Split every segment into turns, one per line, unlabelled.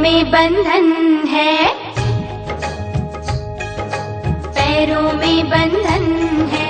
में बंधन है। पैरों में बंधन है।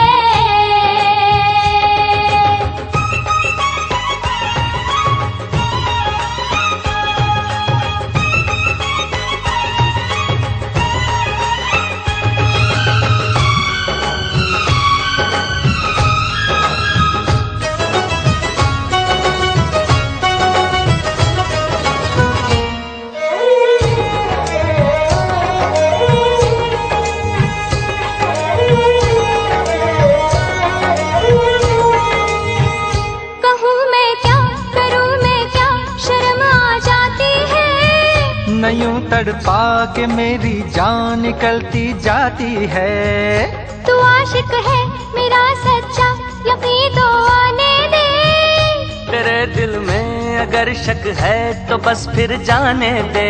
नयूं तड़पा के मेरी जान निकलती जाती है।
तू आशिक है मेरा सच्चा यकीन तो आने दे।
तेरे दिल में अगर शक है तो बस फिर जाने दे।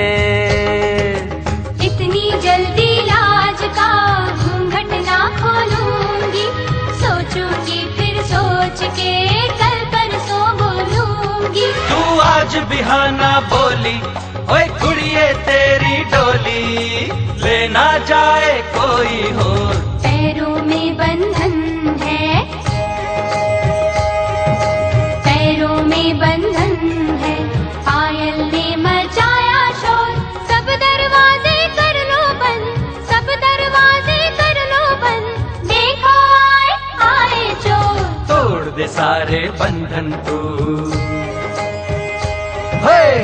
इतनी जल्दी लाज का घूंघट ना खोलूँगी। सोचूँगी फिर सोच के कल परसों बोलूँगी।
तू आज बिहाना बोली ओए कुड़िए तेरी डोली लेना जाए कोई हो।
पैरों में बंधन है। पैरों में बंधन है। पायल ने मचाया शोर सब दरवाजे कर लो बंद सब दरवाजे कर लो बंद। देखो आए आए चोर।
तोड़ दे सारे बंधन तू।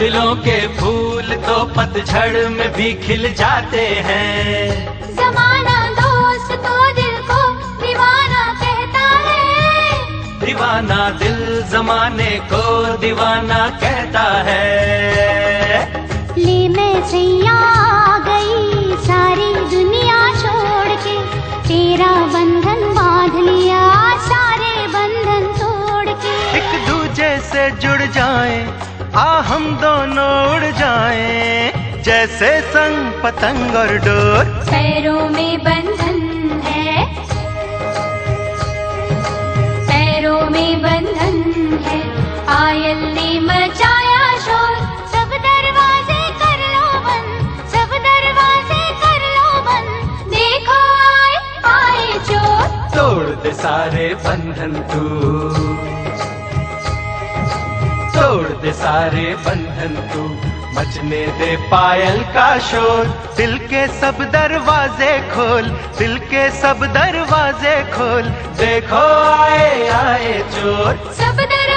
दिलों के फूल तो पतझड़ में भी खिल जाते हैं।
जमाना दोस्त तो दिल को दीवाना कहता है।
दीवाना दिल जमाने को दीवाना कहता है।
ले मैं सैया गई सारी दुनिया छोड़ के तेरा बंधन बाँध लिया सारे बंधन तोड़ के।
एक दूजे से जुड़ जाएँ आ हम दोनों उड़ जाएँ जैसे संग पतंग और डोर।
पैरों में बंधन है। पैरों में बंधन है। पायल ने मचाया शोर सब दरवाजे कर लो बंद सब दरवाजे कर लो बंद। देखो आए आए चोर।
तोड़
दे सारे बंधन तू। दे सारे बंधन तू मचने दे पायल का शोर। दिल के सब दरवाजे खोल, दिल के सब दरवाजे खोल। देखो आए आए चोर।
सब दरवाजे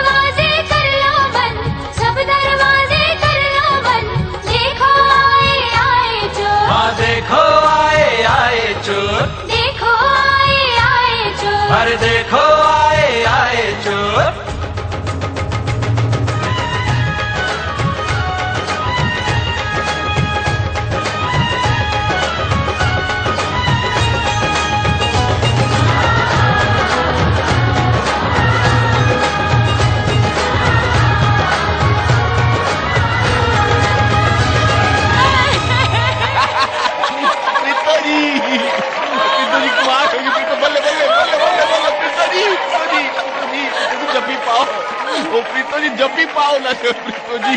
पाओ ना प्रीतो जी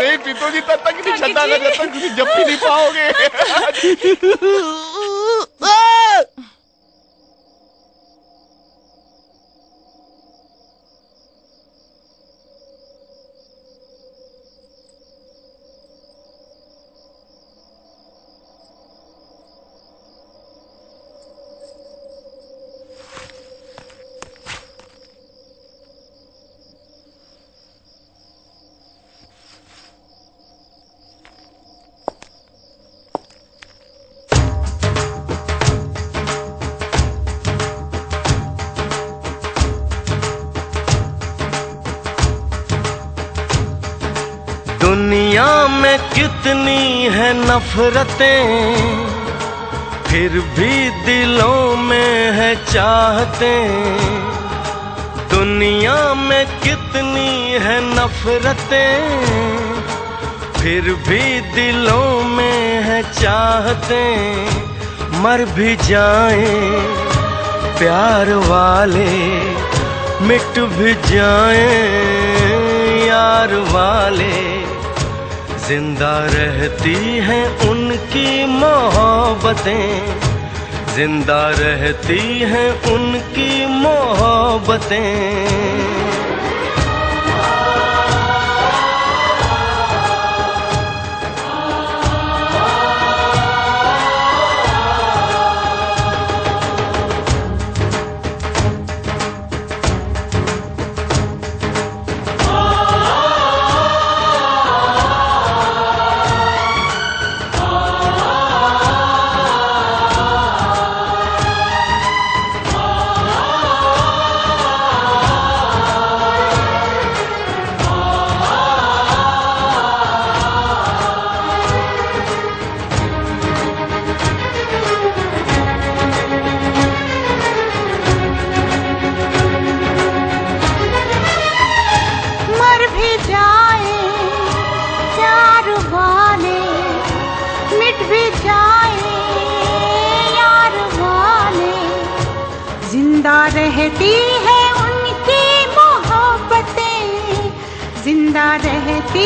नहीं प्रीतोजी तब तक नहीं छा जब तक तुम जब भी नहीं पाओगे
कितनी है नफरतें, फिर भी दिलों में है चाहते। दुनिया में कितनी है नफरतें, फिर भी दिलों में है चाहते। मर भी जाए प्यार वाले, मिट भी जाए यार वाले। ज़िंदा रहती हैं उनकी मोहब्बतें। ज़िंदा रहती हैं उनकी मोहब्बतें।
ज़िंदा रहती है उनकी मोहब्बतें। ज़िंदा रहती